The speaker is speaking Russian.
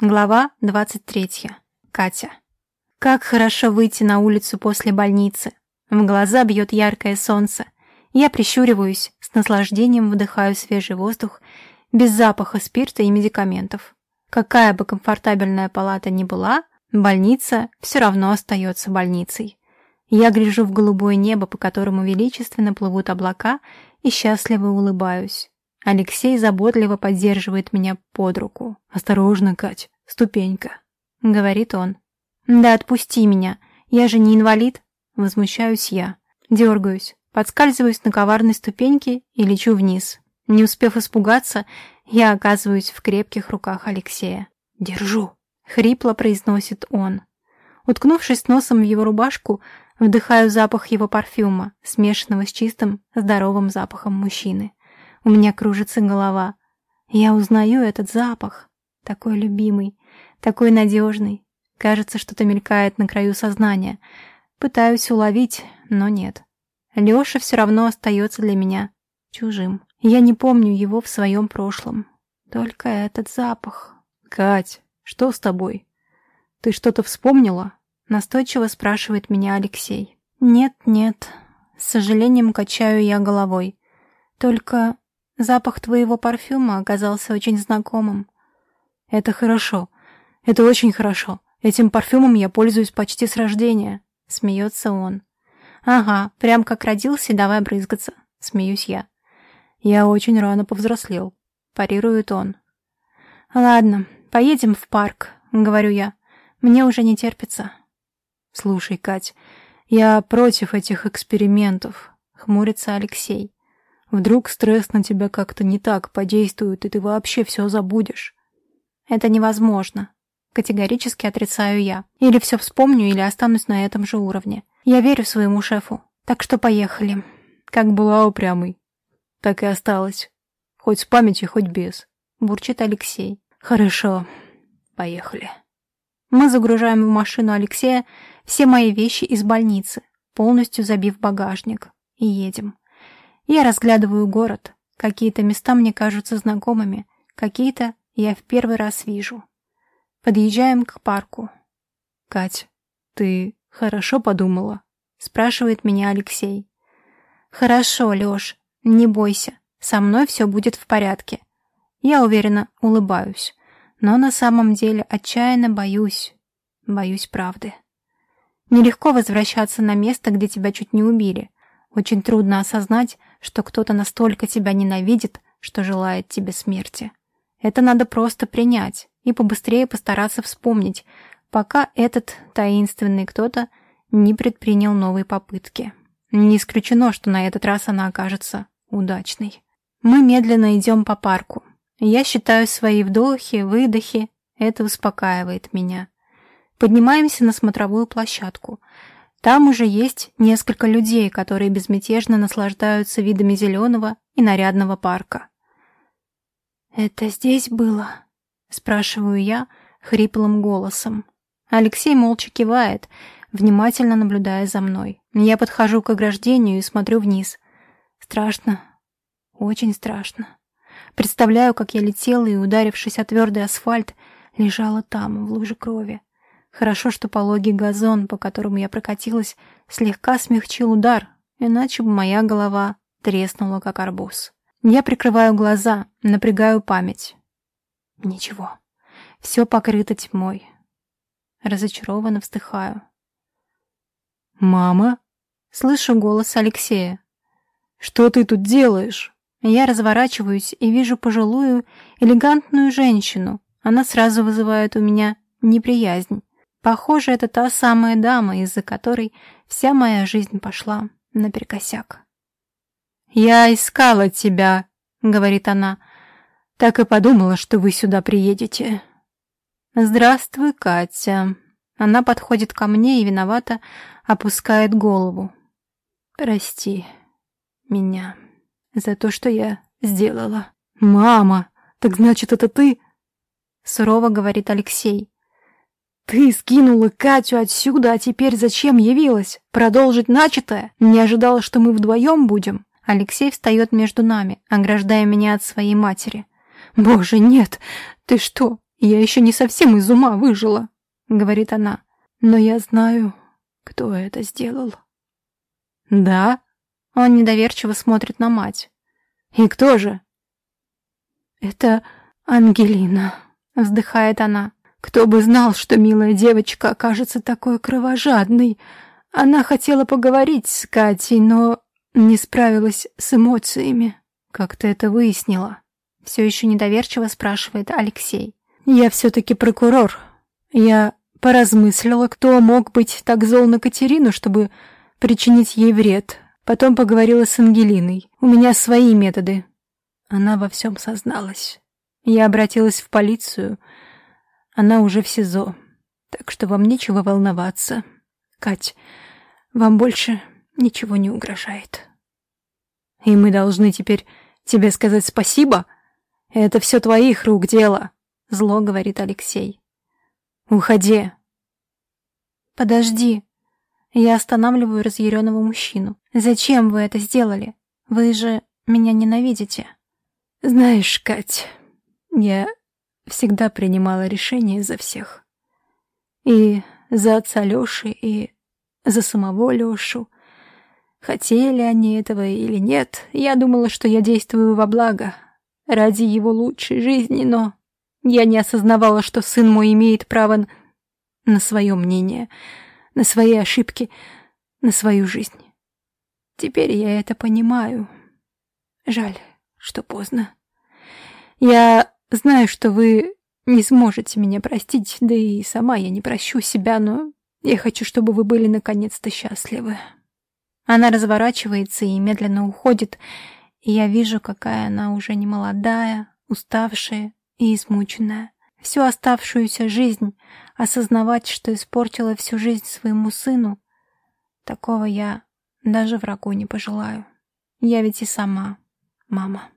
Глава 23. Катя. Как хорошо выйти на улицу после больницы. В глаза бьет яркое солнце. Я прищуриваюсь, с наслаждением вдыхаю свежий воздух, без запаха спирта и медикаментов. Какая бы комфортабельная палата ни была, больница все равно остается больницей. Я гляжу в голубое небо, по которому величественно плывут облака, и счастливо улыбаюсь. Алексей заботливо поддерживает меня под руку. «Осторожно, Кать, ступенька», — говорит он. «Да отпусти меня, я же не инвалид», — возмущаюсь я. Дергаюсь, подскальзываюсь на коварной ступеньке и лечу вниз. Не успев испугаться, я оказываюсь в крепких руках Алексея. «Держу», — хрипло произносит он. Уткнувшись носом в его рубашку, вдыхаю запах его парфюма, смешанного с чистым, здоровым запахом мужчины. У меня кружится голова. Я узнаю этот запах. Такой любимый, такой надежный. Кажется, что-то мелькает на краю сознания. Пытаюсь уловить, но нет. Леша все равно остается для меня чужим. Я не помню его в своем прошлом. Только этот запах. «Кать, что с тобой? Ты что-то вспомнила?» Настойчиво спрашивает меня Алексей. «Нет, нет». С сожалением качаю я головой. Только Запах твоего парфюма оказался очень знакомым. Это хорошо. Это очень хорошо. Этим парфюмом я пользуюсь почти с рождения. Смеется он. Ага, прям как родился, давай брызгаться. Смеюсь я. Я очень рано повзрослел. Парирует он. Ладно, поедем в парк, говорю я. Мне уже не терпится. Слушай, Кать, я против этих экспериментов, хмурится Алексей. Вдруг стресс на тебя как-то не так подействует, и ты вообще все забудешь. Это невозможно. Категорически отрицаю я. Или все вспомню, или останусь на этом же уровне. Я верю своему шефу. Так что поехали. Как была упрямой, так и осталась. Хоть с памятью, хоть без. Бурчит Алексей. Хорошо. Поехали. Мы загружаем в машину Алексея все мои вещи из больницы, полностью забив багажник, и едем. Я разглядываю город. Какие-то места мне кажутся знакомыми, какие-то я в первый раз вижу. Подъезжаем к парку. «Кать, ты хорошо подумала?» — спрашивает меня Алексей. «Хорошо, Лёш, не бойся, со мной все будет в порядке». Я уверенно улыбаюсь, но на самом деле отчаянно боюсь, боюсь правды. Нелегко возвращаться на место, где тебя чуть не убили. Очень трудно осознать, что кто-то настолько тебя ненавидит, что желает тебе смерти. Это надо просто принять и побыстрее постараться вспомнить, пока этот таинственный кто-то не предпринял новые попытки. Не исключено, что на этот раз она окажется удачной. Мы медленно идем по парку. Я считаю свои вдохи, выдохи. Это успокаивает меня. Поднимаемся на смотровую площадку — там уже есть несколько людей, которые безмятежно наслаждаются видами зеленого и нарядного парка. «Это здесь было?» — спрашиваю я хриплым голосом. Алексей молча кивает, внимательно наблюдая за мной. Я подхожу к ограждению и смотрю вниз. Страшно. Очень страшно. Представляю, как я летела и, ударившись о твердый асфальт, лежала там, в луже крови. Хорошо, что пологий газон, по которому я прокатилась, слегка смягчил удар, иначе бы моя голова треснула, как арбуз. Я прикрываю глаза, напрягаю память. Ничего. Все покрыто тьмой. Разочарованно вздыхаю. «Мама?» Слышу голос Алексея. «Что ты тут делаешь?» Я разворачиваюсь и вижу пожилую, элегантную женщину. Она сразу вызывает у меня неприязнь. Похоже, это та самая дама, из-за которой вся моя жизнь пошла наперекосяк. «Я искала тебя», — говорит она. «Так и подумала, что вы сюда приедете». «Здравствуй, Катя». Она подходит ко мне и виновато опускает голову. «Прости меня за то, что я сделала». «Мама, так значит, это ты?» Сурово говорит Алексей. «Ты скинула Катю отсюда, а теперь зачем явилась? Продолжить начатое? Не ожидала, что мы вдвоем будем?» Алексей встает между нами, ограждая меня от своей матери. «Боже, нет! Ты что? Я еще не совсем из ума выжила, говорит она. Но я знаю, кто это сделал. Да? Он недоверчиво смотрит на мать. И кто же? Это Ангелина, вздыхает она. Кто бы знал, что милая девочка окажется такой кровожадной. Она хотела поговорить с Катей, но не справилась с эмоциями. Как ты это выяснила? Все еще недоверчиво спрашивает Алексей. Я все-таки прокурор. Я поразмыслила, кто мог быть так зол на Катерину, чтобы причинить ей вред. Потом поговорила с Ангелиной. У меня свои методы. Она во всем созналась. Я обратилась в полицию. Она уже в СИЗО. Так что вам нечего волноваться. Кать, вам больше ничего не угрожает. И мы должны теперь тебе сказать спасибо? Это все твоих рук дело, зло говорит Алексей. Уходи. Подожди. Я останавливаю разъяренного мужчину. Зачем вы это сделали? Вы же меня ненавидите. Знаешь, Кать, я всегда принимала решения за всех. И за отца Лёши, и за самого Лёшу. Хотели они этого или нет, я думала, что я действую во благо, ради его лучшей жизни, но я не осознавала, что сын мой имеет право на свое мнение, на свои ошибки, на свою жизнь. Теперь я это понимаю. Жаль, что поздно. Я знаю, что вы не сможете меня простить, да и сама я не прощу себя, но я хочу, чтобы вы были наконец-то счастливы. Она разворачивается и медленно уходит, и я вижу, какая она уже не молодая, уставшая и измученная. Всю оставшуюся жизнь осознавать, что испортила всю жизнь своему сыну, такого я даже врагу не пожелаю. Я ведь и сама мама.